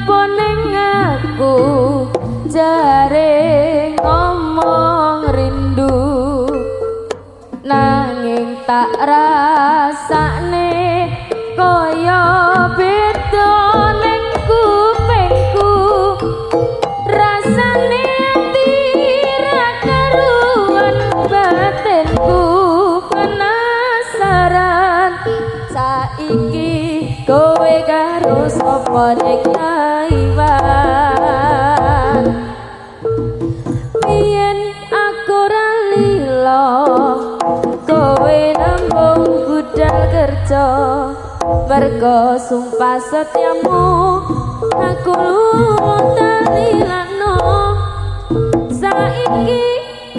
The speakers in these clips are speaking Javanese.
apa ning aku jare ngomong rindu. Nanging tak rasane kaya beda ning kupingku. Rasane ati ra karuan batinku. Penasaran saiki kowe karo sapa nek kerja mergo sumpah setiamu aku talilano saiki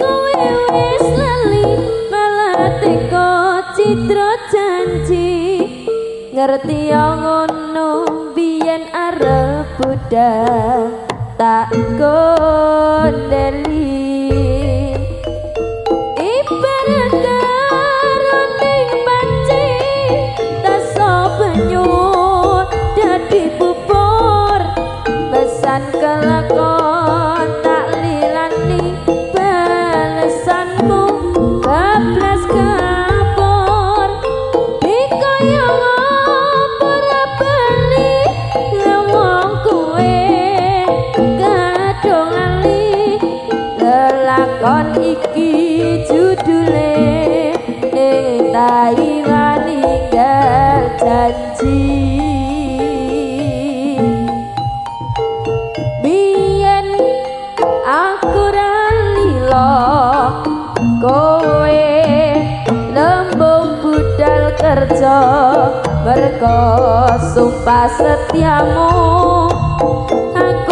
kowe wis lali malah teko citra janji. Ngerti ngono biyen arep budal tak gondeli lelakon iki judule ning Taiwan ninggal janji. Biyen aku ra lilo kowe lembung budal kerja mergo sumpah setiamu. Aku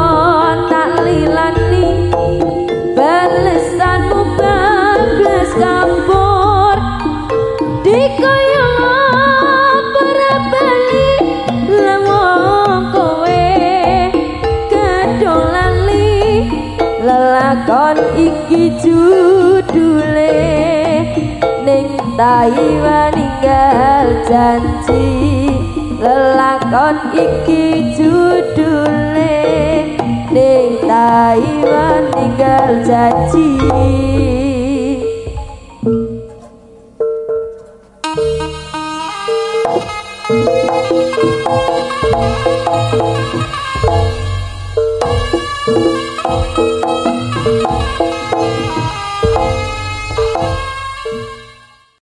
lelakon iki judule ning Taiwan ninggal janji. Lelakon iki judule ning Taiwan ninggal janji. Thank